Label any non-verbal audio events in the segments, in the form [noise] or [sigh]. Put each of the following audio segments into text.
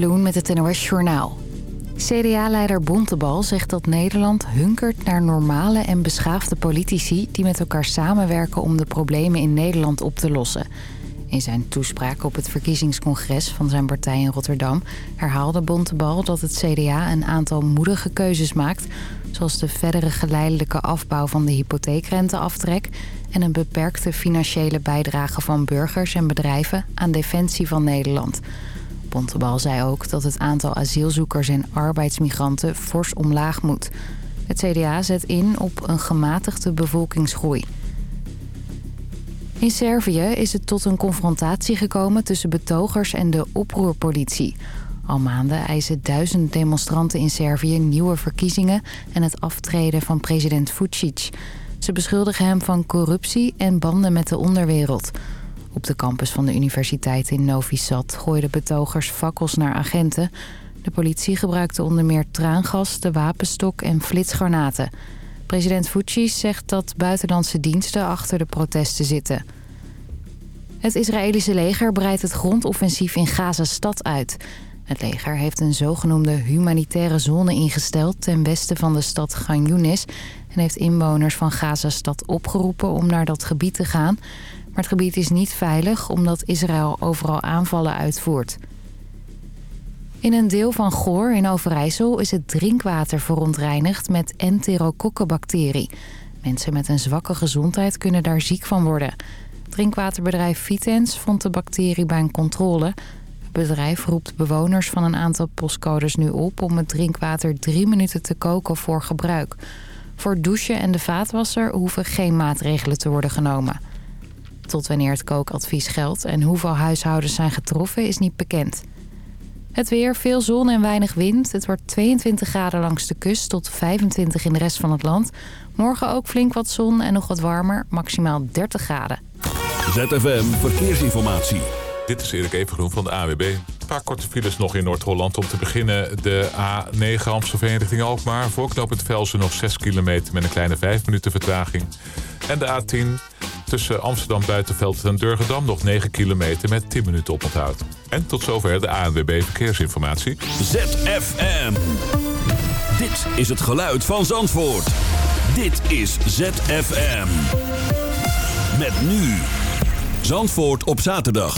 Loen met het NOS Journaal. CDA-leider Bontebal zegt dat Nederland hunkert naar normale en beschaafde politici... die met elkaar samenwerken om de problemen in Nederland op te lossen. In zijn toespraak op het verkiezingscongres van zijn partij in Rotterdam... herhaalde Bontebal dat het CDA een aantal moedige keuzes maakt... zoals de verdere geleidelijke afbouw van de hypotheekrenteaftrek... en een beperkte financiële bijdrage van burgers en bedrijven aan defensie van Nederland... Bontebal zei ook dat het aantal asielzoekers en arbeidsmigranten fors omlaag moet. Het CDA zet in op een gematigde bevolkingsgroei. In Servië is het tot een confrontatie gekomen tussen betogers en de oproerpolitie. Al maanden eisen duizend demonstranten in Servië nieuwe verkiezingen... en het aftreden van president Vucic. Ze beschuldigen hem van corruptie en banden met de onderwereld... Op de campus van de universiteit in Novi Sad gooiden betogers fakkels naar agenten. De politie gebruikte onder meer traangas, de wapenstok en flitsgranaten. President Vucic zegt dat buitenlandse diensten achter de protesten zitten. Het Israëlische leger breidt het grondoffensief in Gaza-stad uit. Het leger heeft een zogenoemde humanitaire zone ingesteld... ten westen van de stad Gan en heeft inwoners van Gaza-stad opgeroepen om naar dat gebied te gaan... Maar het gebied is niet veilig omdat Israël overal aanvallen uitvoert. In een deel van Goor in Overijssel is het drinkwater verontreinigd met enterokokkenbacterie. Mensen met een zwakke gezondheid kunnen daar ziek van worden. Drinkwaterbedrijf Vitens vond de bacterie bij een controle. Het bedrijf roept bewoners van een aantal postcodes nu op... om het drinkwater drie minuten te koken voor gebruik. Voor douchen en de vaatwasser hoeven geen maatregelen te worden genomen. Tot wanneer het kookadvies geldt en hoeveel huishoudens zijn getroffen is niet bekend. Het weer, veel zon en weinig wind. Het wordt 22 graden langs de kust tot 25 in de rest van het land. Morgen ook flink wat zon en nog wat warmer, maximaal 30 graden. ZFM Verkeersinformatie. Dit is Erik Evengroen van de AWB. Een paar korte files nog in Noord-Holland. Om te beginnen de A9 Amstelveen richting Alkmaar. Voorknopend Velsen nog 6 kilometer met een kleine 5 minuten vertraging. En de A10 tussen Amsterdam Buitenveld en Durgedam nog 9 kilometer met 10 minuten oponthoud. En tot zover de ANWB Verkeersinformatie. ZFM. Dit is het geluid van Zandvoort. Dit is ZFM. Met nu. Zandvoort op zaterdag.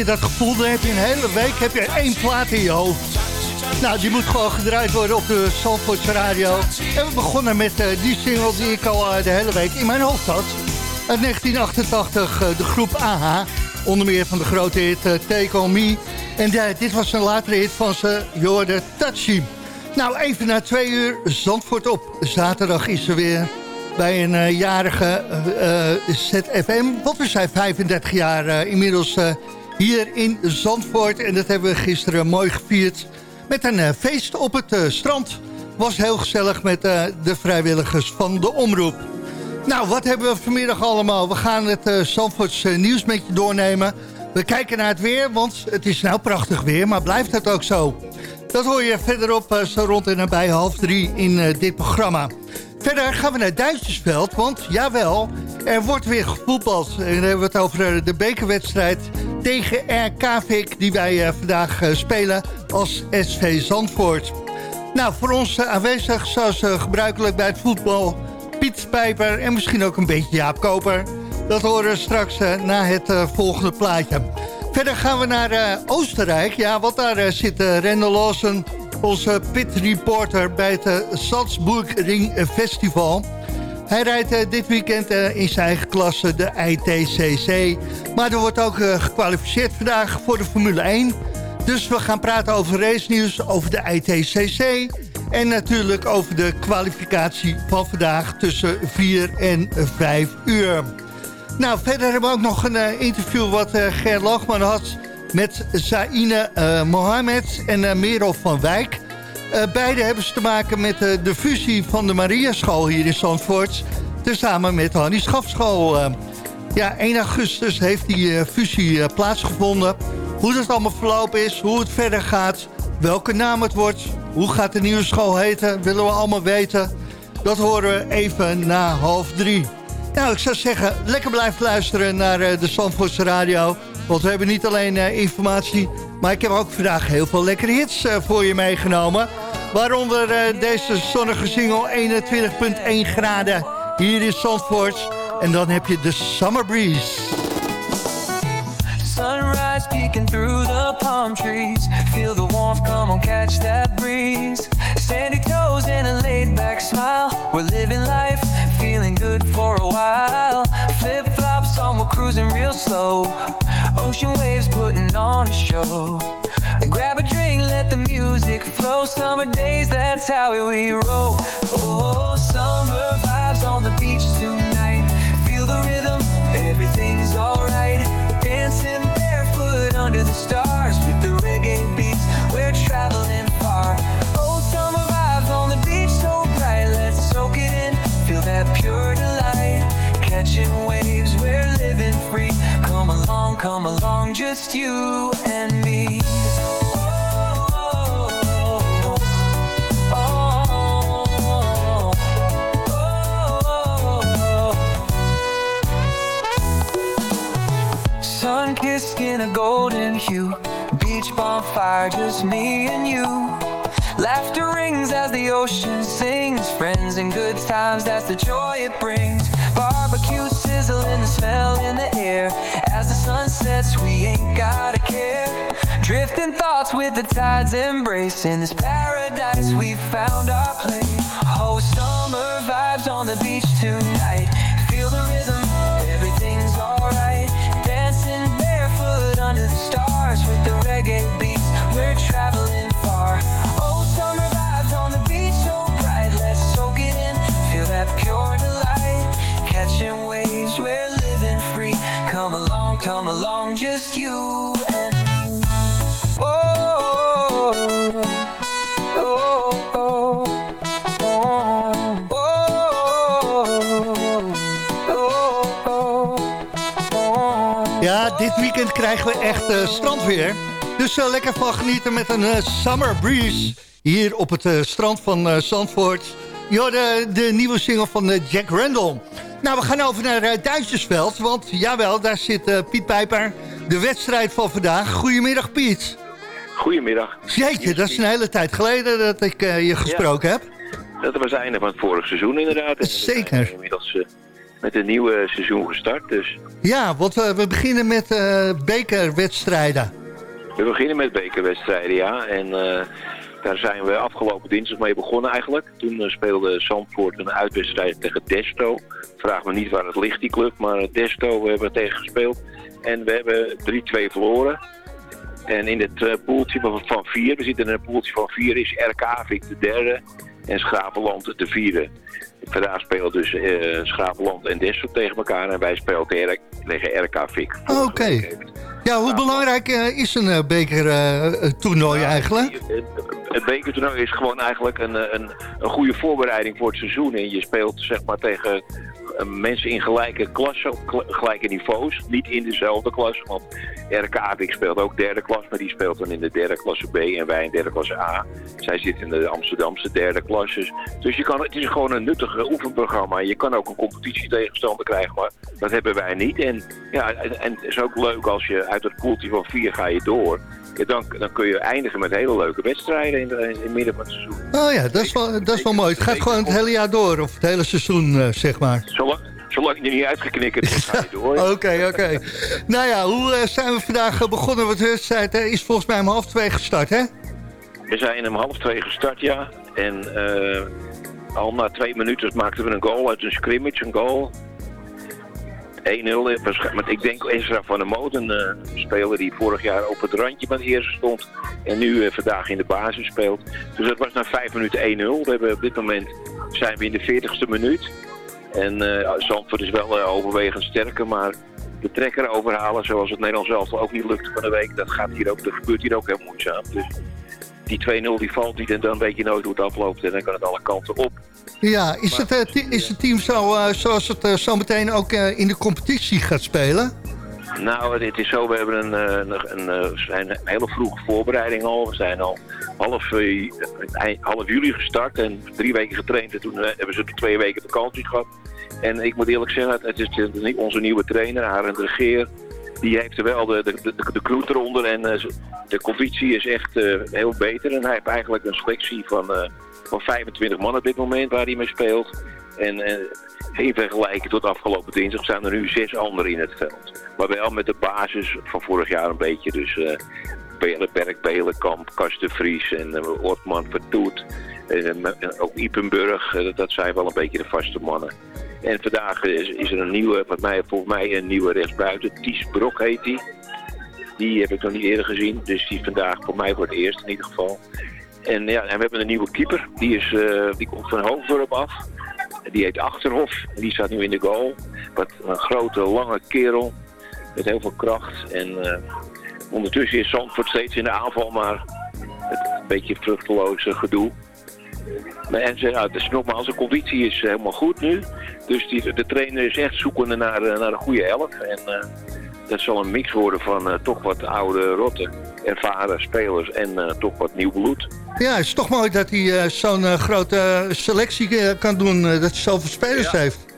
Je dat gevoel? Dan heb je een hele week heb je één plaat in je hoofd. Nou, die moet gewoon gedraaid worden op de Zandvoortse radio. En we begonnen met uh, die single die ik al uh, de hele week in mijn hoofd had. Uit 1988, uh, de groep AHA. Onder meer van de grote hit Take On Me. En dit was een latere hit van ze, Jorde Touchy. Nou, even na twee uur Zandvoort op. Zaterdag is er weer bij een jarige ZFM. Want we zijn 35 jaar inmiddels hier in Zandvoort. En dat hebben we gisteren mooi gevierd met een feest op het strand. Was heel gezellig met de vrijwilligers van de omroep. Nou, wat hebben we vanmiddag allemaal? We gaan het Zandvoorts nieuws met je doornemen. We kijken naar het weer, want het is nou prachtig weer, maar blijft het ook zo? Dat hoor je verderop zo rond en nabij half drie in dit programma. Verder gaan we naar Duitsersveld, want jawel, er wordt weer gevoetbald. En dan hebben we het over eh, de bekerwedstrijd tegen RKVik... die wij eh, vandaag eh, spelen als SV Zandvoort. Nou, voor ons aanwezig, zoals gebruikelijk bij het voetbal... Piet Pijper en misschien ook een beetje Jaap Koper. Dat horen we straks na het volgende plaatje. Verder gaan we naar Oostenrijk. Ja, want daar zit Rendel Lawson onze pit reporter bij het uh, Salzburg Ring Festival. Hij rijdt uh, dit weekend uh, in zijn eigen klasse de ITCC. Maar er wordt ook gekwalificeerd vandaag voor de Formule 1. Dus we gaan praten over race nieuws, over de ITCC... en natuurlijk over de kwalificatie van vandaag tussen 4 en 5 uur. Nou, verder hebben we ook nog een interview wat Ger Lachman had met Zaine uh, Mohamed en uh, Merel van Wijk. Uh, beide hebben ze te maken met de fusie van de Mariaschool hier in Zandvoort... tezamen met de Hannie Schafschool. ja, 1 augustus heeft die fusie plaatsgevonden. Hoe dat allemaal verlopen is, hoe het verder gaat... welke naam het wordt, hoe gaat de nieuwe school heten... willen we allemaal weten. Dat horen we even na half drie. Nou, ik zou zeggen, lekker blijven luisteren naar de Zandvoortse Radio... Want we hebben niet alleen uh, informatie, maar ik heb ook vandaag heel veel lekkere hits uh, voor je meegenomen. Waaronder uh, deze zonnige single 21.1 graden hier in Zandvoort. En dan heb je de Summer Breeze. Sunrise peeking through the palm trees. Feel the warmth, come on, catch that breeze. Sandy toes and a laid back smile. We're living life, feeling good for a while. Flip on, we're cruising real slow. Ocean waves putting on a show. grab a drink, let the music flow. Summer days, that's how we roll. Oh, summer vibes on the beach tonight. Feel the rhythm, everything's alright. Dancing barefoot under the stars with the reggae beats. We're traveling far. Oh, summer vibes on the beach so bright. Let's soak it in, feel that pure delight. Catching waves, free along, come along, just you and me. Sun kissed skin a golden hue, beach bonfire, just me and you. Laughter rings as the ocean sings, friends and good times, that's the joy it brings. Barbecue sizzling, the smell in the air. As the sun sets, we ain't gotta care. Drifting thoughts with the tides embracing this paradise. We found our place. Oh, summer vibes on the beach tonight. Feel the rhythm, everything's alright. Dancing barefoot under the stars with the reggae beats. Come along, just you and me. Oh, oh, oh, Ja, dit weekend krijgen we echt uh, strandweer. Dus uh, lekker van genieten met een uh, summer breeze hier op het strand van Zandvoort. Je de nieuwe single van Jack Randall. Nou, we gaan over naar uh, Duitsersveld, want jawel, daar zit uh, Piet Pijper. De wedstrijd van vandaag. Goedemiddag, Piet. Goedemiddag. Jeetje, dat is een hele tijd geleden dat ik uh, je gesproken ja, heb. Dat was het einde van het vorige seizoen inderdaad. Zeker. inmiddels met een nieuwe seizoen gestart. Dus. Ja, want we beginnen met bekerwedstrijden. We beginnen met bekerwedstrijden, ja. En daar zijn we afgelopen dinsdag mee begonnen eigenlijk. Toen speelde Zandvoort een uitwedstrijd tegen Desto. Vraag me niet waar het ligt, die club, maar Desto we hebben tegen gespeeld. En we hebben 3-2 verloren. En in het uh, poeltje van vier, we zitten in een poeltje van vier, is RK Vik de derde en Schravenland de vierde. Vandaag spelen dus uh, en Dessel tegen elkaar en wij spelen tegen, tegen RK Vik. Oké. Ja, hoe belangrijk uh, is een bekertoernooi eigenlijk? Het bekertoernooi is gewoon eigenlijk een, een, een goede voorbereiding voor het seizoen. En je speelt zeg maar tegen eh, mensen in gelijke klassen, gelijke niveaus. Niet in dezelfde klas, want RK speelt ook derde klas, maar die speelt dan in de derde klasse B en wij in derde klasse A. Zij zitten in de Amsterdamse derde klasse. Dus je kan, het is gewoon een nuttig oefenprogramma. Je kan ook een competitie tegenstander krijgen, maar dat hebben wij niet. En, ja, en, het is ook leuk als je uit het poeltje van vier ga je door dan, dan kun je eindigen met hele leuke wedstrijden in, de, in het midden van het seizoen. Oh ja, dat is wel, dat is wel mooi. Het gaat gewoon het hele jaar door, of het hele seizoen, uh, zeg maar. Zolang, zolang je niet uitgeknikkerd is, [laughs] ga je door. Oké, oké. nou ja, hoe uh, zijn we vandaag begonnen met de wedstrijd? Is volgens mij om half twee gestart, hè? We zijn om half twee gestart, ja. En uh, al na twee minuten maakten we een goal uit een scrimmage, een goal. 1-0. Ik denk Ezra van der Moot, een uh, speler die vorig jaar op het randje van de eerste stond. En nu uh, vandaag in de basis speelt. Dus dat was na 5 minuten 1-0. We hebben op dit moment zijn we in de 40ste minuut. En uh, Zandvoort is wel overwegend sterker, maar de trekker overhalen zoals het Nederlands zelf ook niet lukt van de week. Dat, gaat hier ook, dat gebeurt hier ook heel moeizaam. Dus die 2-0 die valt niet en dan weet je nooit hoe het afloopt. En dan kan het alle kanten op. Ja, is, het, uh, is het team zo, uh, zoals het uh, zo meteen ook in de competitie gaat spelen? Nou, het is zo, we hebben een, een, een, zijn een hele vroege voorbereiding al. We zijn al half, half juli gestart en drie weken getraind. En toen hebben ze twee weken vakantie gehad. En ik moet eerlijk zeggen, het is onze nieuwe trainer, Arend Regeer die heeft er wel de, de, de, de crew eronder en uh, de conditie is echt uh, heel beter. En hij heeft eigenlijk een selectie van, uh, van 25 man op dit moment waar hij mee speelt. En in vergelijking tot afgelopen dinsdag zijn er nu zes anderen in het veld. Maar wel met de basis van vorig jaar een beetje. Dus uh, Belenberg, Belenkamp, Vries en uh, Ortman Vertoet. En ook Ipenburg, dat zijn wel een beetje de vaste mannen. En vandaag is, er een nieuwe, mij, volgens mij een nieuwe rechtsbuiten. Ties Brok heet die. Die heb ik nog niet eerder gezien. Dus die vandaag voor mij voor het eerst in ieder geval. En, ja, en we hebben een nieuwe keeper. Die, is, uh, die komt van Hoofddorp af. Die heet Achterhof. Die staat nu in de goal. Wat een grote, lange kerel. Met heel veel kracht. En uh, ondertussen is Zandvoort steeds in de aanval. Maar het een beetje vruchteloze gedoe. Maar en ze, nou, dus nogmaals, de conditie is helemaal goed nu. Dus die, de trainer is echt zoekende naar, eh, naar een goede elf. En uh, dat zal een mix worden van uh, toch wat oude rotten, ervaren spelers en uh, toch wat nieuw bloed. Ja, het is toch mooi dat hij zo'n grote selectie kan doen, dat hij zoveel spelers ja. heeft.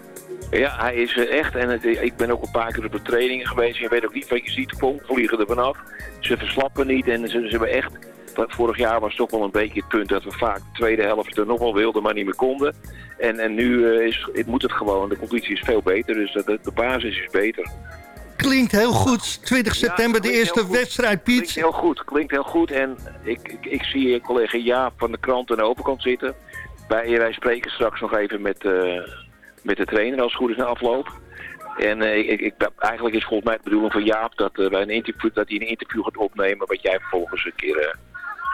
Ja, hij is echt, en het, ik ben ook een paar keer op de trainingen geweest. Je weet ook niet wat je ziet, vliegen er vanaf. Ze verslappen niet en ze, ze hebben echt Vorig jaar was toch wel een beetje het punt dat we vaak de tweede helft er nog wel wilden, maar niet meer konden. En, en nu uh, is, het moet het gewoon. De conditie is veel beter, dus de, de basis is beter. Klinkt heel goed. 20 september de eerste wedstrijd, Piet. Klinkt heel goed, klinkt heel goed. En ik, ik, ik zie collega Jaap van de krant aan de overkant zitten. Wij, wij spreken straks nog even met, uh, met de trainer als het goed is na afloop. En uh, ik, ik, eigenlijk is volgens mij het bedoeling van Jaap dat, uh, wij een interview, dat hij een interview gaat opnemen... wat jij vervolgens een keer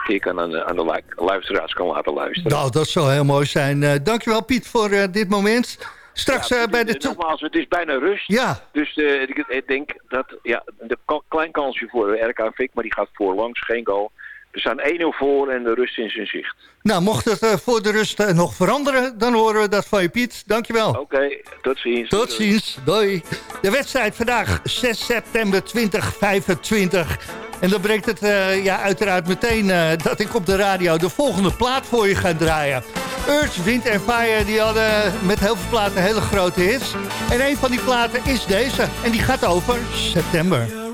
ik aan, aan de luisteraars kan laten luisteren. Nou, dat zou heel mooi zijn. Uh, dankjewel Piet voor uh, dit moment. Straks ja, uh, bij de... Nogmaals, het is bijna rust. Ja. Dus ik, ik, denk dat... Ja, een klein kansje voor RK Fik, maar die gaat voorlangs. Geen goal. We staan 1-0 voor en de rust in zijn zicht. Nou, mocht het uh, voor de rust uh, nog veranderen, dan horen we dat van je Piet. Dankjewel. Oké, okay, tot ziens. Tot ziens, doei. De wedstrijd vandaag, 6 september 2025. En dan brengt het uh, ja, uiteraard meteen dat ik op de radio de volgende plaat voor je ga draaien. Earth, Wind Fire, die hadden met heel veel platen hele grote hits. En een van die platen is deze. En die gaat over september.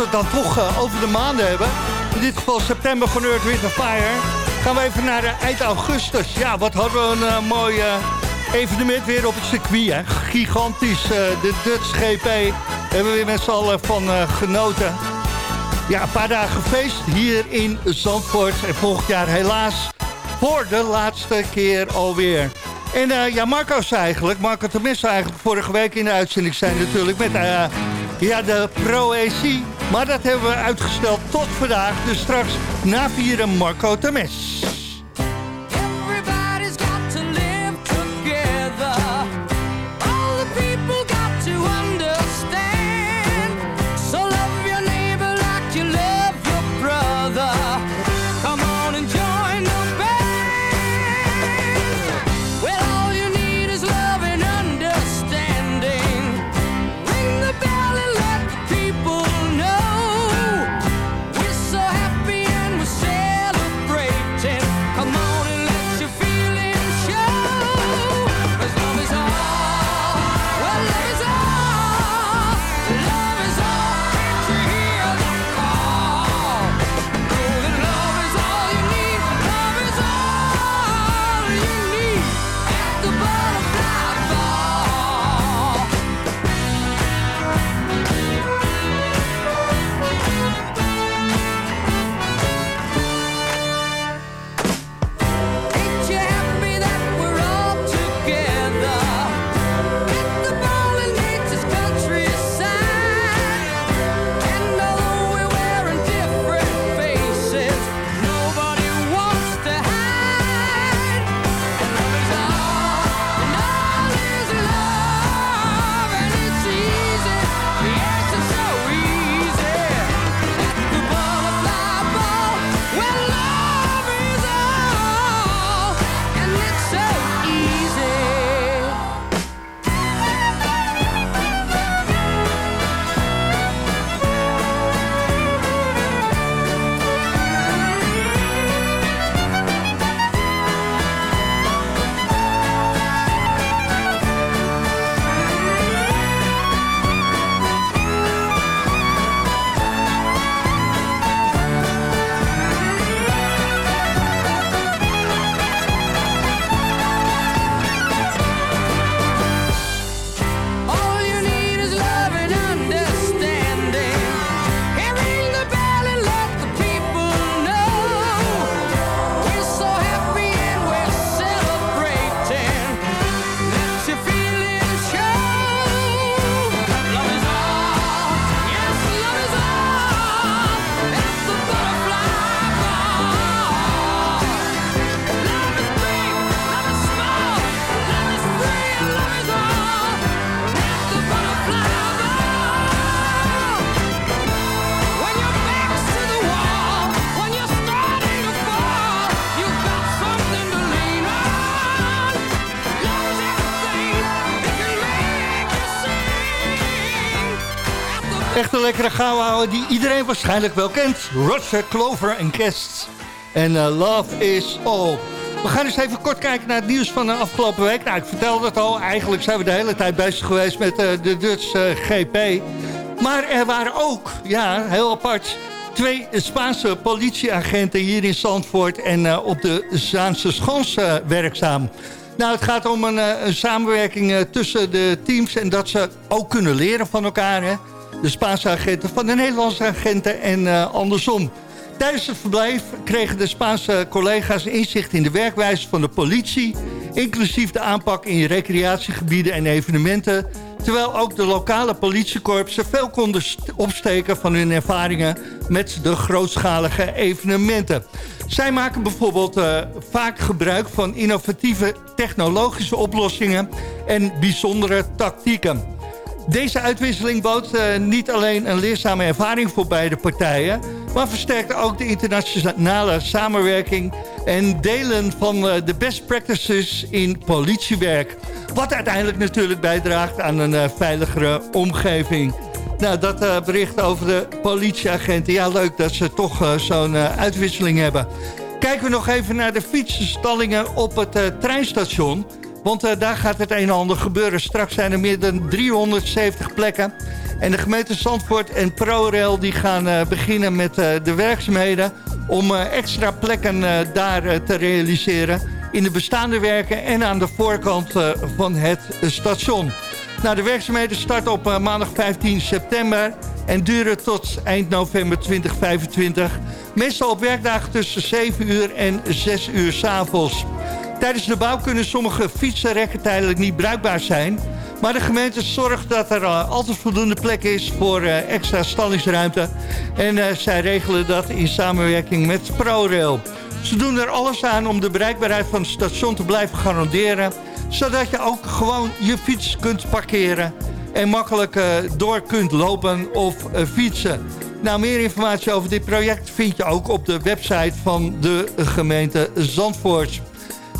We dan toch over de maanden hebben... in dit geval september van Earth, Wind Fire... gaan we even naar eind augustus. Ja, wat hadden we een mooi evenement weer op het circuit. Hè? Gigantisch, de Dutch GP. Hebben we weer met z'n allen van genoten. Ja, een paar dagen feest hier in Zandvoort. En volgend jaar helaas voor de laatste keer alweer. En ja, Marco's eigenlijk, Marco Temis eigenlijk vorige week in de uitzending zijn natuurlijk met ja, de Pro-EC. Maar dat hebben we uitgesteld tot vandaag. Dus straks na vieren Marco Temis. Lekkere die iedereen waarschijnlijk wel kent. Roger, Clover en Guests. En uh, Love is All. We gaan eens even kort kijken naar het nieuws van de afgelopen week. Nou, ik vertelde het al. Eigenlijk zijn we de hele tijd bezig geweest met uh, de Dutch uh, GP. Maar er waren ook, ja, heel apart... twee Spaanse politieagenten hier in Zandvoort... en op de Zaanse Schans werkzaam. Nou, het gaat om een, een samenwerking tussen de teams... en dat ze ook kunnen leren van elkaar, hè de Spaanse agenten van de Nederlandse agenten en uh, andersom. Tijdens het verblijf kregen de Spaanse collega's inzicht in de werkwijze van de politie... inclusief de aanpak in recreatiegebieden en evenementen... terwijl ook de lokale politiekorpsen veel konden opsteken van hun ervaringen... met de grootschalige evenementen. Zij maken bijvoorbeeld uh, vaak gebruik van innovatieve technologische oplossingen... en bijzondere tactieken. Deze uitwisseling bood uh, niet alleen een leerzame ervaring voor beide partijen... maar versterkte ook de internationale samenwerking... en delen van uh, de best practices in politiewerk. Wat uiteindelijk natuurlijk bijdraagt aan een uh, veiligere omgeving. Nou, dat bericht over de politieagenten. Ja, leuk dat ze toch zo'n uitwisseling hebben. Kijken we nog even naar de fietsenstallingen op het treinstation... Want daar gaat het een en ander gebeuren. Straks zijn er meer dan 370 plekken. En de gemeente Zandvoort en ProRail die gaan beginnen met de werkzaamheden... om extra plekken daar te realiseren in de bestaande werken en aan de voorkant van het station. Nou, de werkzaamheden starten op maandag 15 september en duren tot eind november 2025. Meestal op werkdagen tussen 7 uur en 6 uur s'avonds. Tijdens de bouw kunnen sommige fietsenrekken tijdelijk niet bruikbaar zijn... Maar de gemeente zorgt dat er uh, altijd voldoende plek is voor uh, extra stallingsruimte. En uh, zij regelen dat in samenwerking met ProRail. Ze doen er alles aan om de bereikbaarheid van het station te blijven garanderen... zodat je ook gewoon je fiets kunt parkeren en makkelijk door kunt lopen of fietsen. Nou, meer informatie over dit project vind je ook op de website van de gemeente Zandvoort.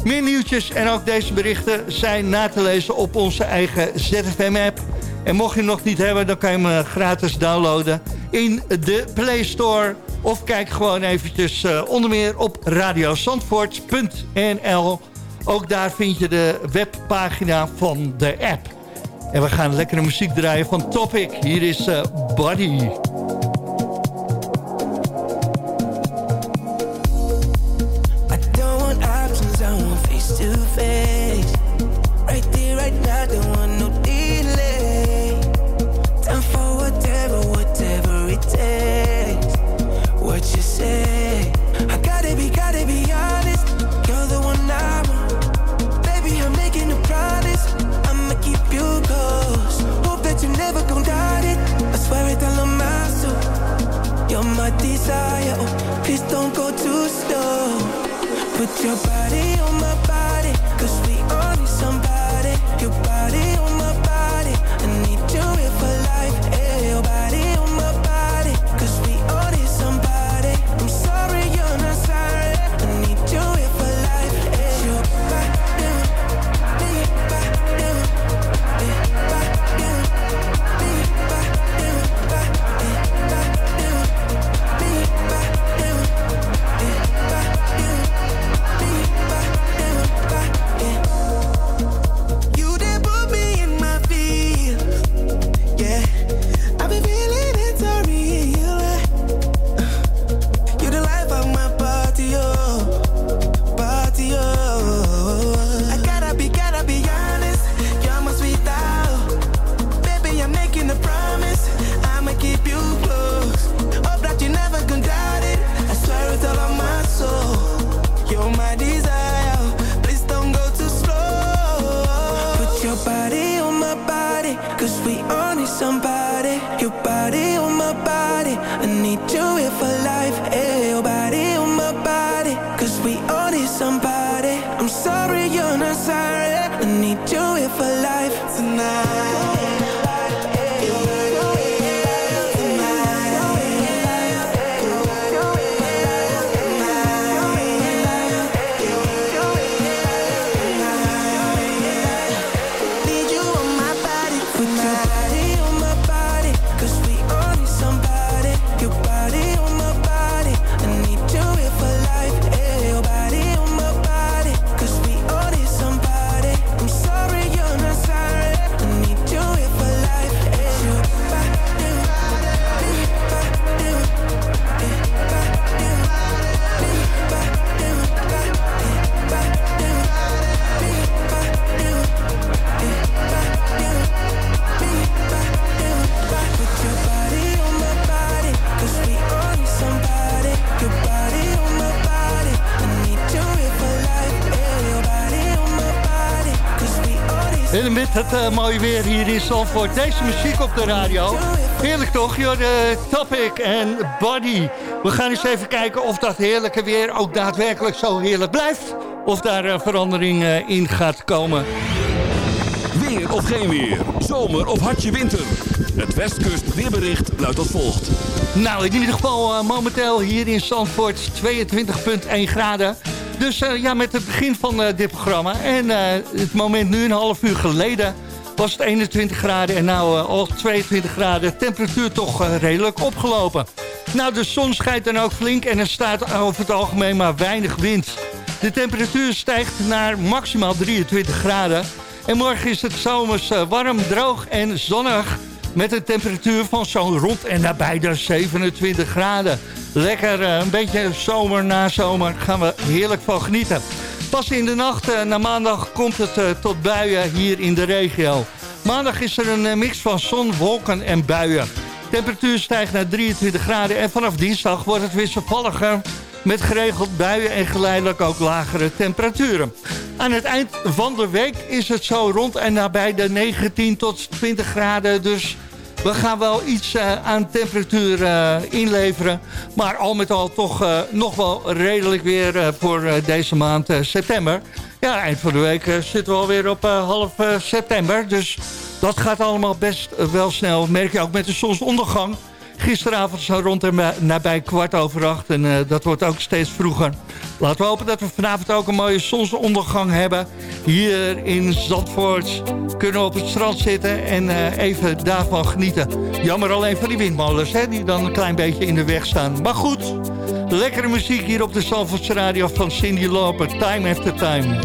Meer nieuwtjes en ook deze berichten zijn na te lezen op onze eigen ZFM-app. En mocht je hem nog niet hebben, dan kan je hem gratis downloaden in de Play Store. Of kijk gewoon eventjes uh, onder meer op radiozandvoort.nl. Ook daar vind je de webpagina van de app. En we gaan lekkere muziek draaien van Topic. Hier is uh, Buddy. Desire, oh, please don't go too slow. Put your body het uh, mooie weer hier in Zandvoort, deze muziek op de radio. Heerlijk toch, de Topic en Body. We gaan eens even kijken of dat heerlijke weer ook daadwerkelijk zo heerlijk blijft. Of daar uh, verandering uh, in gaat komen. Weer of geen weer. Zomer of hartje winter. Het Westkust weerbericht luidt als volgt. Nou, in ieder geval uh, momenteel hier in Zandvoort 22,1 graden. Dus uh, ja, met het begin van uh, dit programma en het moment nu een half uur geleden... was het 21 graden en nou al 22 graden. Temperatuur toch redelijk opgelopen. Nou, de zon schijnt dan ook flink en er staat over het algemeen maar weinig wind. De temperatuur stijgt naar maximaal 23 graden. En morgen is het zomers eh, warm, droog en zonnig. Met een temperatuur van zo'n rond en nabij de 27 graden. Lekker, eh, een beetje zomer na zomer. Gaan we heerlijk van genieten. Pas in de nacht uh, naar maandag komt het tot buien hier in de regio. Maandag is er een mix van zon, wolken en buien. Temperatuur stijgt naar 23 graden en vanaf dinsdag wordt het wisselvalliger met geregeld buien en geleidelijk ook lagere temperaturen. Aan het eind van de week is het zo rond en nabij de 19 tot 20 graden. Dus we gaan wel iets uh, aan temperatuur uh, inleveren. Maar al met al toch uh, nog wel redelijk weer voor deze maand september. Ja, eind van de week zitten we alweer op half september. Dus dat gaat allemaal best wel snel. merk je ook met de zonsondergang. Gisteravond zo rond en nabij kwart over acht. En uh, dat wordt ook steeds vroeger. Laten we hopen dat we vanavond ook een mooie zonsondergang hebben. Hier in Zandvoort kunnen we op het strand zitten en uh, even daarvan genieten. Jammer alleen van die windmolens, hè, die dan een klein beetje in de weg staan. Maar goed, lekkere muziek hier op de Zandvoortse radio van Cindy Loper. Time after time.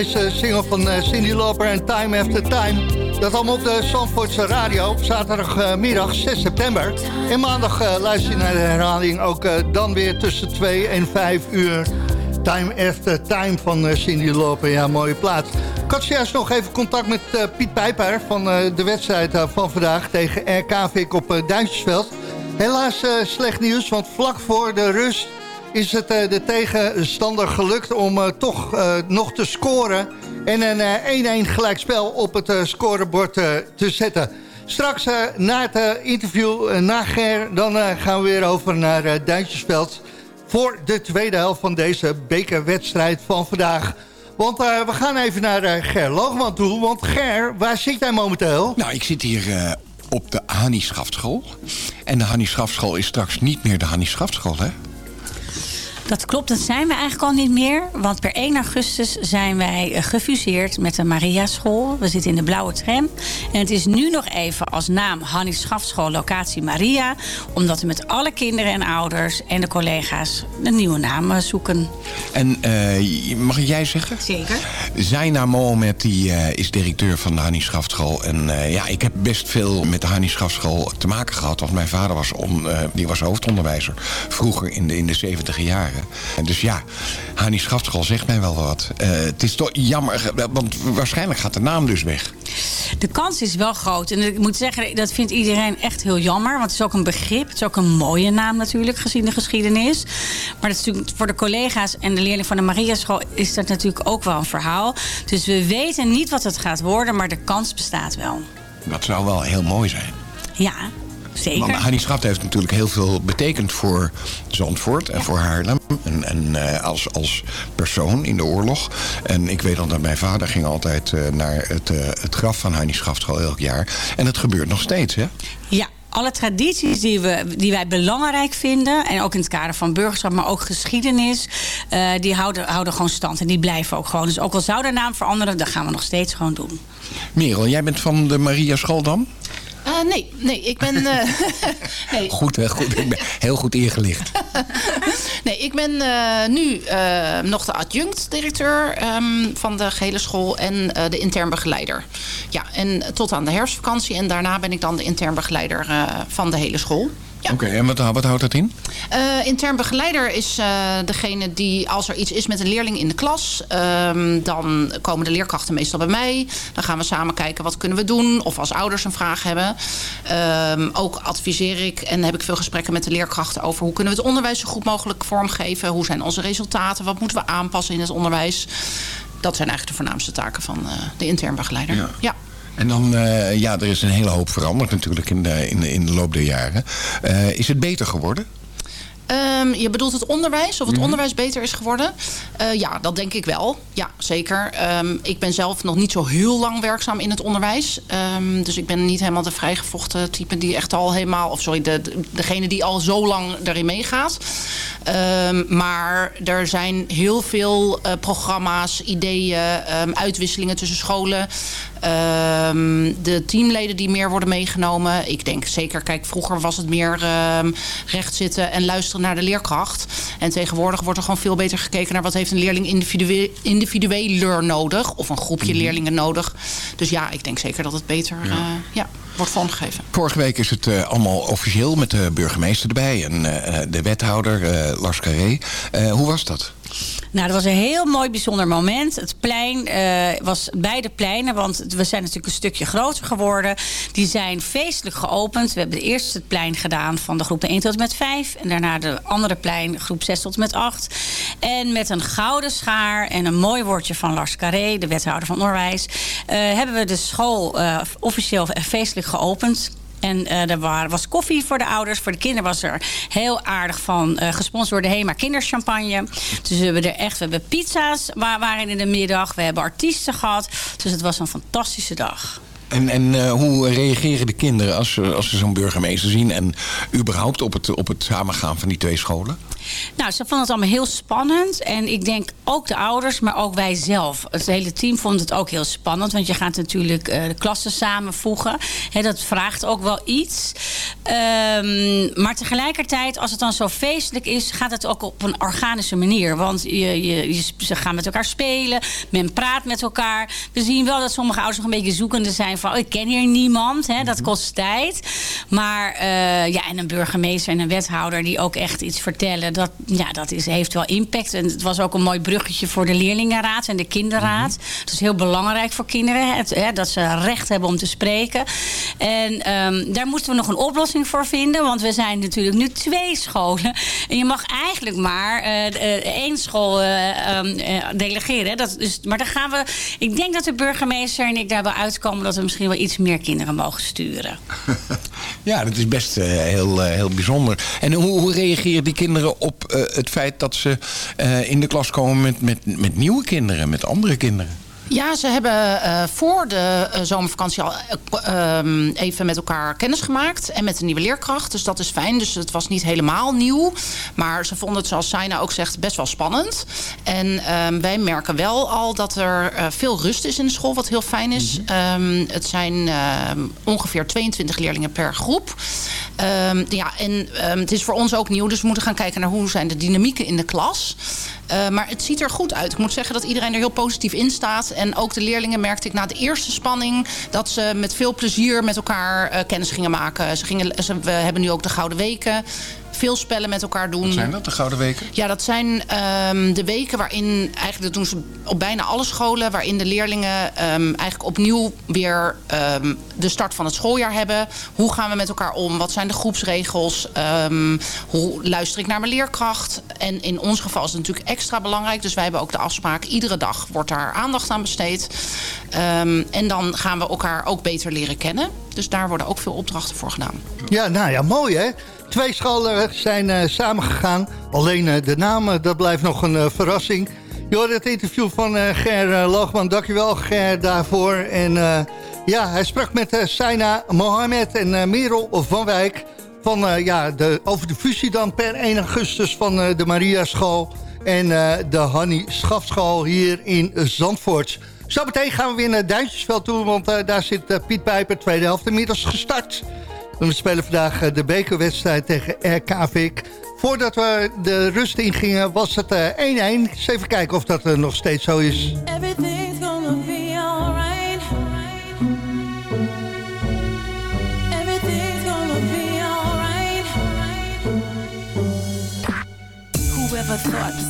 Deze single van eh, Cindy Lauper en Time After Time. Dat allemaal op de Zandvoortse radio op zaterdagmiddag 6 september. En maandag uh, luister je naar de herhaling ook uh, dan weer tussen 2 en 5 uur. Time After Time van Cindy Lauper. Ja, mooie plaats. Ik had juist nog even contact met Piet Pijper van de wedstrijd van vandaag tegen RK Vik op Duintjesveld. Helaas slecht nieuws, want vlak voor de rust is het de tegenstander gelukt om toch nog te scoren... en een 1-1 gelijkspel op het scorebord te zetten. Straks na het interview na Ger, dan gaan we weer over naar Duintjesveld... voor de tweede helft van deze bekerwedstrijd van vandaag... Want we gaan even naar Ger Loogman toe. Want Ger, waar zit jij momenteel? Nou, ik zit hier op de Hannie Schaftschool. En de Hannie Schaftschool is straks niet meer de Hannie Schaftschool, hè? Dat klopt, dat zijn we eigenlijk al niet meer. Want per 1 augustus zijn wij eh, gefuseerd met de Maria School. We zitten in de blauwe tram. En het is nu nog even als naam Hannie Schafschool locatie Maria. Omdat we met alle kinderen en ouders en de collega's een nieuwe naam zoeken. En uh, mag jij zeggen? Zeker. Zaina Mohamed die, uh, is directeur van de Hannie Schafschool. En uh, ja, ik heb best veel met de Hannie Schafschool te maken gehad. Want mijn vader was, on, die was hoofdonderwijzer vroeger in de, in de 70 jaren. Dus ja, Hani Schaftschool zegt mij wel wat. Uh, het is toch jammer, want waarschijnlijk gaat de naam dus weg. De kans is wel groot. En ik moet zeggen, dat vindt iedereen echt heel jammer. Want het is ook een begrip. Het is ook een mooie naam natuurlijk, gezien de geschiedenis. Maar dat is natuurlijk voor de collega's en de leerling van de Maria School... is dat natuurlijk ook wel een verhaal. Dus we weten niet wat het gaat worden, maar de kans bestaat wel. Dat zou wel heel mooi zijn. Ja, Zeker. Hannie Schaft heeft natuurlijk heel veel betekend voor Zandvoort en voor Haarlem. En, en uh, als, als persoon in de oorlog. En ik weet al dat mijn vader ging altijd uh, naar het, uh, het graf van Hannie Schaft elk jaar. En dat gebeurt nog steeds, hè? Ja, alle tradities die, we, die wij belangrijk vinden... en ook in het kader van burgerschap, maar ook geschiedenis... Uh, die houden, houden gewoon stand en die blijven ook gewoon. Dus ook al zou de naam veranderen, dat gaan we nog steeds gewoon doen. Merel, jij bent van de Maria Scholdam? Uh, nee, nee, ik ben... Uh, [laughs] nee. Goed, hè, goed, ik ben heel goed ingelicht. [laughs] nee, ik ben uh, nu nog de adjunct-directeur um, van de gehele school en de intern begeleider. Ja, en tot aan de herfstvakantie. En daarna ben ik dan de intern begeleider van de hele school. Ja. Oké, en wat, wat, houdt dat in? Uh, intern begeleider is uh, degene die als er iets is met een leerling in de klas... Um, dan komen de leerkrachten meestal bij mij. Dan gaan we samen kijken wat kunnen we doen. Of als ouders een vraag hebben. Um, ook adviseer ik en heb ik veel gesprekken met de leerkrachten... over hoe kunnen we het onderwijs zo goed mogelijk vormgeven. Hoe zijn onze resultaten? Wat moeten we aanpassen in het onderwijs? Dat zijn eigenlijk de voornaamste taken van uh, de intern begeleider. ja. ja. En dan, uh, ja, er is een hele hoop veranderd natuurlijk in de, in de, in de loop der jaren. Uh, is het beter geworden? Um, je bedoelt het onderwijs? Of het -hmm. onderwijs beter is geworden? Uh, ja, dat denk ik wel. Ja, zeker. Um, ik ben zelf nog niet zo heel lang werkzaam in het onderwijs. Um, dus ik ben niet helemaal de vrijgevochten type die echt al helemaal... of sorry, de, de, degene die al zo lang erin meegaat. maar er zijn heel veel uh, programma's, ideeën, uitwisselingen tussen scholen... Um, de teamleden die meer worden meegenomen. Ik denk zeker, kijk, vroeger was het meer um, recht zitten en luisteren naar de leerkracht. En tegenwoordig wordt er gewoon veel beter gekeken naar wat heeft een leerling individueel, individueel nodig. Of een groepje -hmm. leerlingen nodig. Dus ja, ik denk zeker dat het beter ja. Uh, ja, wordt vormgegeven. Vorige week is het uh, allemaal officieel met de burgemeester erbij en uh, de wethouder Lars Carré. hoe was dat? Nou, dat was een heel mooi bijzonder moment. Het plein uh, was beide pleinen, want we zijn natuurlijk een stukje groter geworden. Die zijn feestelijk geopend. We hebben de eerste het plein gedaan van de groep 1 tot met 5. En daarna de andere plein, groep 6 tot met 8. En met een gouden schaar en een mooi woordje van Lars Carré, de wethouder van onderwijs... Uh, hebben we de school uh, officieel feestelijk geopend. En uh, er was koffie voor de ouders. Voor de kinderen was er heel aardig van uh, gesponsord door HEMA kinderchampagne. Dus we hebben er echt, we hebben pizza's waar, waren in de middag. We hebben artiesten gehad. Dus het was een fantastische dag. En, en uh, hoe reageren de kinderen als, als ze zo'n burgemeester zien... en überhaupt op het, op het samengaan van die twee scholen? Nou, ze vonden het allemaal heel spannend. En ik denk ook de ouders, maar ook wij zelf. Het hele team vond het ook heel spannend. Want je gaat natuurlijk uh, de klassen samenvoegen. Dat vraagt ook wel iets. Um, maar tegelijkertijd, als het dan zo feestelijk is... gaat het ook op een organische manier. Want je, je, je, ze gaan met elkaar spelen. Men praat met elkaar. We zien wel dat sommige ouders nog een beetje zoekende zijn... van oh, ik ken hier niemand. He, dat kost tijd. Maar uh, ja, en een burgemeester en een wethouder... die ook echt iets vertellen dat, ja, dat is, heeft wel impact. En het was ook een mooi bruggetje voor de leerlingenraad en de kinderraad. Mm -hmm. Dat is heel belangrijk voor kinderen, het, hè, dat ze recht hebben om te spreken. En um, daar moesten we nog een oplossing voor vinden. Want we zijn natuurlijk nu twee scholen. En je mag eigenlijk maar uh, één school um, delegeren. Dat is, maar dan gaan we. Ik denk dat de burgemeester en ik daar wel uitkomen dat we misschien wel iets meer kinderen mogen sturen. [laughs] ja, dat is best heel, heel bijzonder. En hoe, hoe reageren die kinderen op het feit dat ze in de klas komen met, met, met nieuwe kinderen, met andere kinderen? Ja, ze hebben uh, voor de uh, zomervakantie al uh, even met elkaar kennis gemaakt. En met een nieuwe leerkracht. Dus dat is fijn. Dus het was niet helemaal nieuw. Maar ze vonden het, zoals Saina ook zegt, best wel spannend. En ehm, wij merken wel al dat er veel rust is in de school. Wat heel fijn is. Mm -hmm. het zijn ongeveer 22 leerlingen per groep. Ja, en het is voor ons ook nieuw. Dus we moeten gaan kijken naar hoe zijn de dynamieken in de klas. Uh, maar het ziet er goed uit. Ik moet zeggen dat iedereen er heel positief in staat. En ook de leerlingen merkte ik na de eerste spanning... dat ze met veel plezier met elkaar uh, kennis gingen maken. Ze gingen, we hebben nu ook de Gouden Weken veel spellen met elkaar doen. Wat zijn dat, de Gouden Weken? Ja, dat zijn um, de weken waarin, eigenlijk dat doen ze op bijna alle scholen... waarin de leerlingen um, eigenlijk opnieuw weer um, de start van het schooljaar hebben. Hoe gaan we met elkaar om? Wat zijn de groepsregels? hoe luister ik naar mijn leerkracht? En in ons geval is het natuurlijk extra belangrijk. Dus wij hebben ook de afspraak, iedere dag wordt daar aandacht aan besteed. en dan gaan we elkaar ook beter leren kennen. Dus daar worden ook veel opdrachten voor gedaan. Ja, nou ja, mooi hè? Twee scholen zijn uh, samengegaan. Alleen uh, de namen, dat blijft nog een verrassing. Je hoorde het interview van Ger Loogman. Dankjewel Ger daarvoor. En ja, hij sprak met Saina Mohamed en Merel van Wijk... Van, ja, de, over de fusie dan per 1 augustus van de Maria School... en de Hanni Schafschool hier in Zandvoort. Zometeen gaan we weer naar Duintjesveld toe... want daar zit Piet Pijper, tweede helft inmiddels gestart... We spelen vandaag eh, de bekerwedstrijd tegen RKVik. Voordat we de rust ingingen was het 1-1. Eh, Eens even kijken of dat nog steeds zo is. Never thought the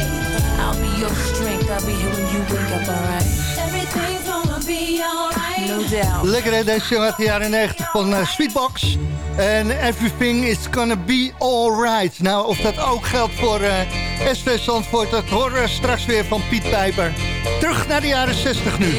I'll be your strength. I'll be here when you wake up, alright? Everything's gonna be alright. No doubt. Lekker hè, deze uit de jaren 90 van uh, Sweetbox. En Everything is gonna be alright. Nou, of dat ook geldt voor uh, SV Zandvoort, dat horen we straks weer van Piet Pijper. Terug naar de jaren 60 nu.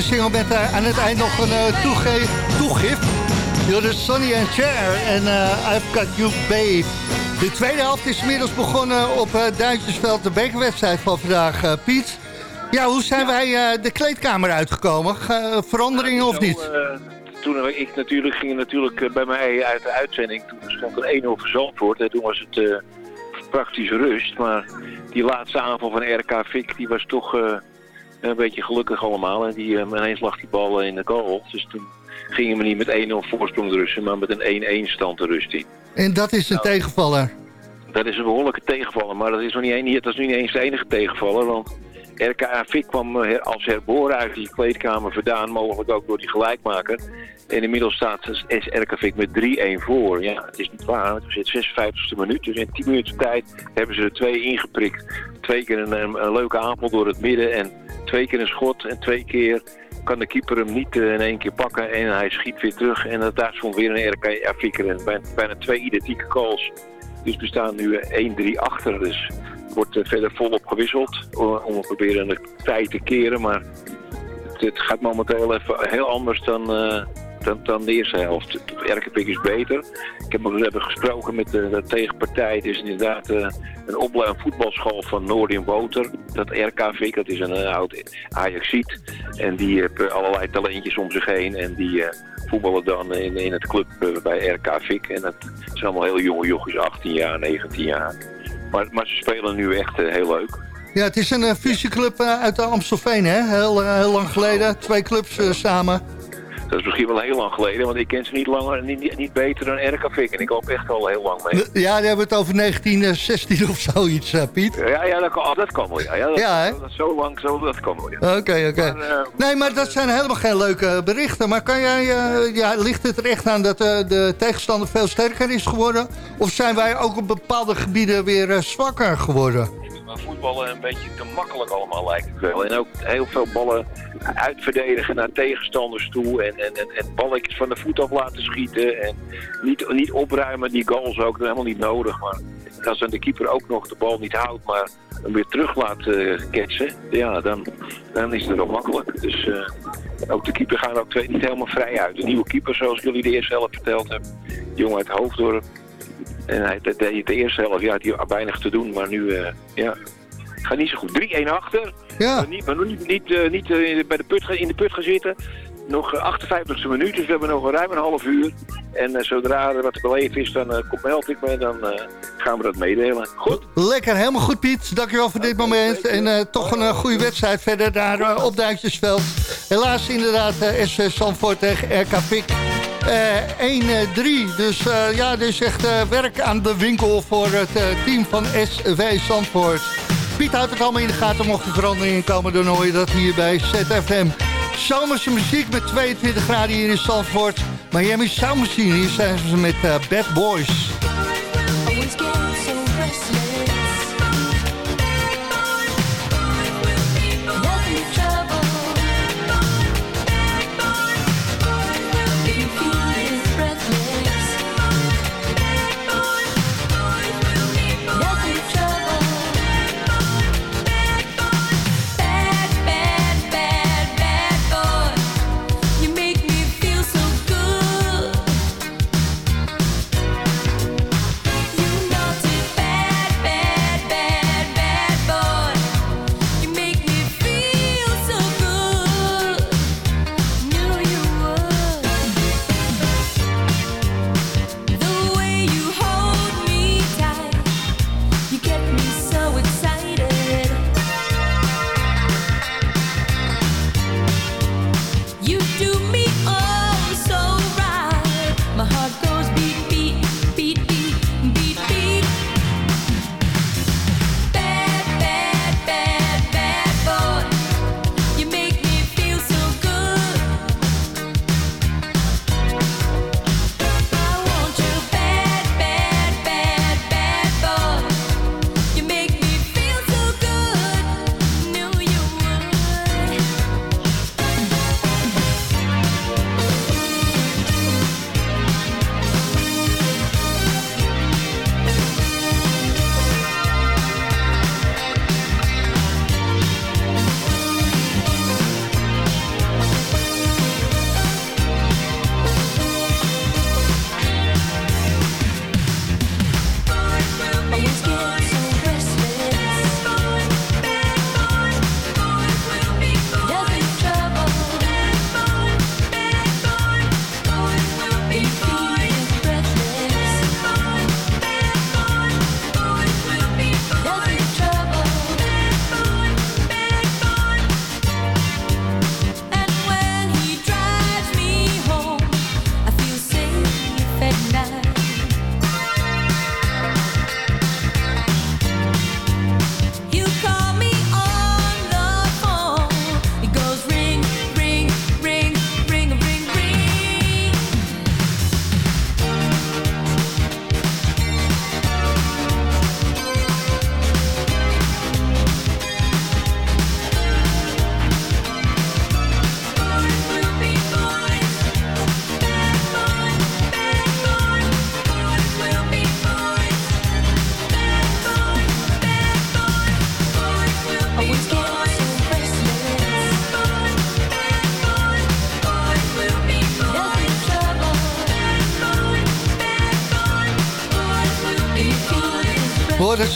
De single met uh, aan het eind nog een uh, toege toegift. Door Sonny and Cher en uh, I've Got You Babe. De tweede helft is inmiddels begonnen op Duintjesveld, de bekerwedstrijd van vandaag, Piet. Ja, hoe zijn wij de kleedkamer uitgekomen? veranderingen of niet? toen ik natuurlijk ging natuurlijk bij mij uit de uitzending. Toen stond er 1-0 voor Zandvoort. En toen was het praktisch rust. Maar die laatste aanval van RK Fik, die was toch een beetje gelukkig allemaal. En die, uh, ineens lag die bal in de goal. Dus toen gingen we niet met 1-0 voorsprong rusten, maar met een 1-1 stand de rust in. En dat is een nou, tegenvaller? Dat is een behoorlijke tegenvaller, maar dat is, nog niet, dat is niet eens de enige tegenvaller. Want RKA Fik kwam eh, als herboren uit die kleedkamer vandaan, mogelijk ook door die gelijkmaker. En inmiddels staat RK Fik met 3-1 voor. Ja, het is niet waar, het is 56e minuut. Dus in 10 minuten tijd hebben ze er twee ingeprikt. Twee keer een, een, leuke aanval door het midden en twee keer een schot. En twee keer kan de keeper hem niet eh, in één keer pakken en hij schiet weer terug. En daar stond weer een RK Fik en bijna, bijna twee identieke calls. Dus we staan nu 1-3 achter. Dus wordt eh, verder volop gewisseld om te proberen de tijd te keren. Maar het, gaat momenteel even heel anders dan, dan, dan, de eerste helft. RKP is beter. Ik heb, we hebben gesproken met de, tegenpartij. Het is inderdaad uh, een opleiding voetbalschool van Noordin Woter. Dat RKV, dat is een uh, oud Ajaxiet. En die heeft allerlei talentjes om zich heen. En die voetballen dan in, in het club bij RKV. En dat zijn allemaal heel jonge jochies, 18 jaar, 19 jaar. Maar, maar ze spelen nu echt uh, heel leuk. Ja, het is een uh, fusieclub uh, uit Amstelveen, hè? Heel, heel lang geleden. Twee clubs samen. Dat is misschien wel heel lang geleden, want ik ken ze niet langer, niet, niet- beter dan Erika Fik. En ik loop echt al heel lang mee. Ja, dan hebben we het over 1916 of zoiets, eh, Piet. Ja, ja dat, kan, oh, dat kan wel. Ja, ja, dat, Ja, hè? dat, zo lang, zo, dat kan wel. Ja. Oké, oké. Maar, eh, Nee, maar dat zijn helemaal geen leuke berichten. Maar kan jij, eh, ja, ligt het er echt aan dat de tegenstander veel sterker is geworden? Of zijn wij ook op bepaalde gebieden weer zwakker geworden? Maar voetballen een beetje te makkelijk allemaal lijkt het wel. En ook heel veel ballen uitverdedigen naar tegenstanders toe. En, en, en, en balletjes van de voet af laten schieten. En niet, niet opruimen, die goals ook. Helemaal niet nodig. Maar als dan de keeper ook nog de bal niet houdt, maar hem weer terug laat eh ketsen. Ja, dan, dan is het wel makkelijk. Dus eh, ook de keeper gaat ook twee, niet helemaal vrij uit. De nieuwe keeper, zoals jullie de eerste helft verteld hebben. Jongen uit Hoofddorp. En hij dat deed de eerste helft, ja, die had weinig te doen. Maar nu, eh, ja, gaat niet zo goed. 3-1 achter. Ja. Maar niet, maar nog niet, niet, eh, niet eh, bij de put, in de put gaan zitten. Nog eh, 58e minuut, dus we hebben nog ruim een half uur. En eh, zodra er wat te beleven is, dan uh, meld ik me en dan eh, gaan we dat meedelen. Goed? Lekker, helemaal goed Piet. Dankjewel voor dit moment. En eh, toch een eh, goede wedstrijd verder daar eh, op Duintjesveld. Helaas inderdaad eh SV Zandvoort tegen RK Pik. Eh 1-3. Dus eh, ja, er is echt eh, werk aan de winkel voor het eh, team van SV Zandvoort. Piet houdt het allemaal in de gaten. Mocht er veranderingen komen, dan hoor je dat hier bij ZFM. Zomerse muziek met 22 graden hier in Zandvoort. Miami Sound Machine, hier zijn ze met eh, Bad Boys.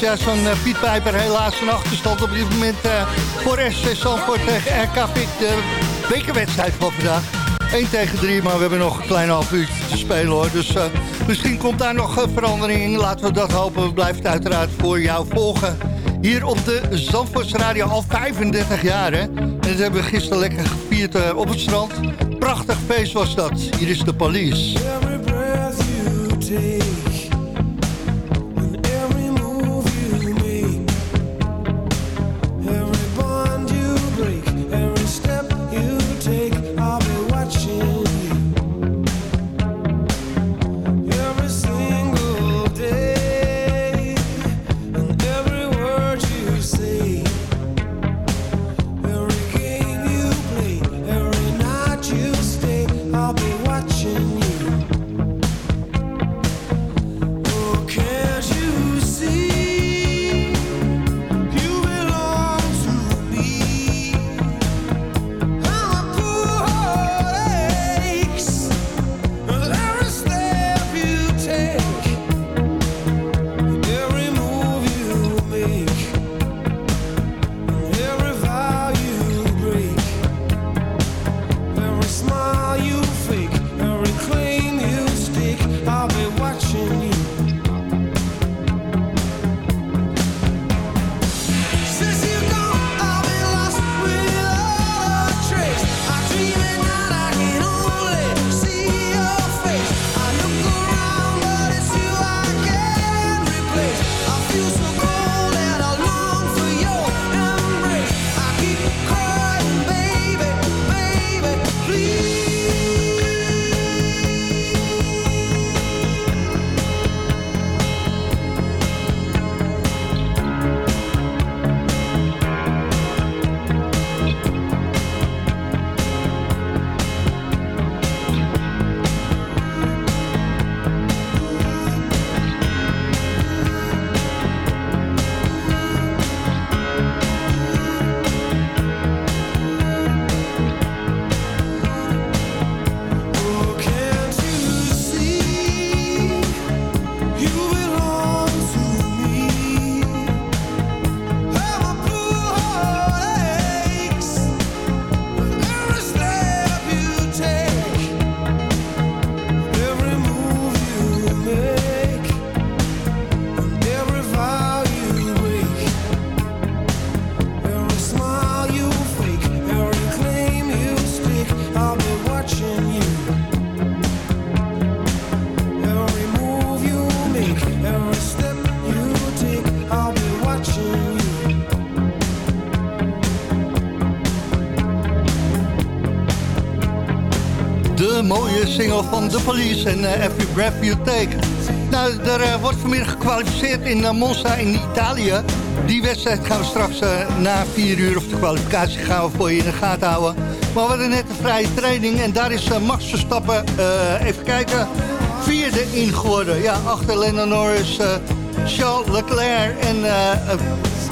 ja van eh, Piet Pijper. Helaas een achterstand op dit moment eh, voor SC Zandvoort tegen RK De bekerwedstrijd van vandaag. 1 tegen 3, maar we hebben nog een klein half uurtje te spelen hoor. Dus eh, misschien komt daar nog verandering in. Laten we dat hopen. We blijven het uiteraard voor jou volgen. Hier op de Zandvoorts Radio al 35 jaar hè. En dat hebben we gisteren lekker gevierd op het strand. Prachtig feest was dat. Hier is de police. Every breath you take. single van The Police en Every Breath You Take. Nou, er eh, wordt vanmiddag gekwalificeerd in eh, Monza in Italië. Die wedstrijd gaan we straks eh, na vier uur of de kwalificatie gaan we voor je in de gaten houden. Maar we hadden net een vrije training en daar is Max Verstappen, even kijken, vierde in geworden. Ja, achter Lennon Norris, Charles Leclerc en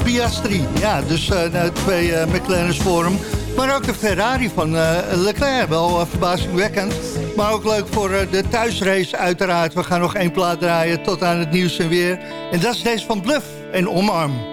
Piastri. Ja, dus nou, twee McLaren's voor hem. Maar ook de Ferrari van Leclerc, wel verbazingwekkend. Maar ook leuk voor eh, de thuisrace uiteraard. We gaan nog één plaat draaien tot aan het nieuws en weer. En dat is deze van Bluff en Omarm.